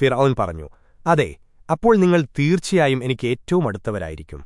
ഫിർഔൻ പറഞ്ഞു അതെ അപ്പോൾ നിങ്ങൾ തീർച്ചയായും എനിക്ക് ഏറ്റവും അടുത്തവരായിരിക്കും.